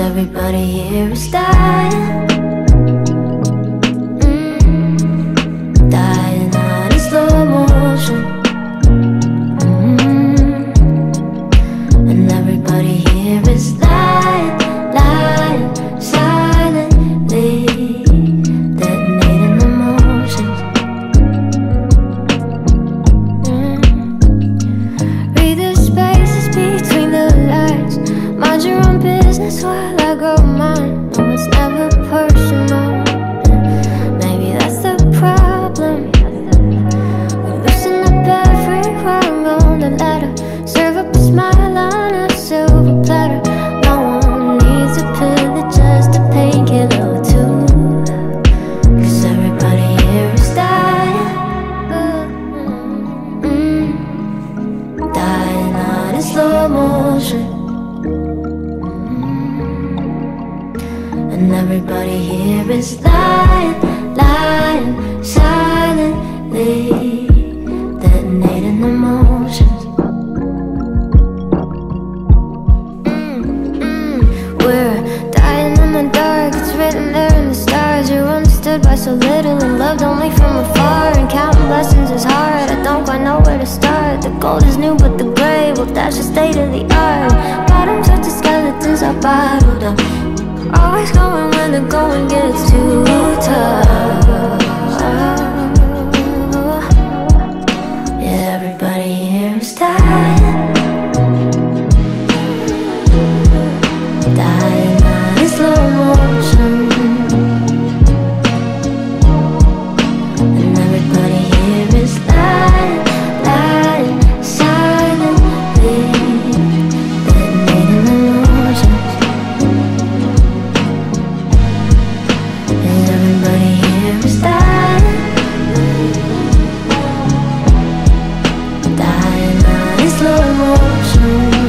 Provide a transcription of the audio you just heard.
everybody here is dying. Mm-hmm. Dying out in slow motion. Mm-hmm. And everybody here is lying. à. And everybody here is lying, lying, silently detonating emotions. Mm, mm, we're dying in the dark, it's written there in the stars. You're understood by so little and loved only from afar. And counting blessings is hard, I don't quite know where to start. The gold is new, but the double dash is state of the art Bottoms up to skeletons are bottled up. Always going when the going gets too tough. Yeah, everybody here is tired. you.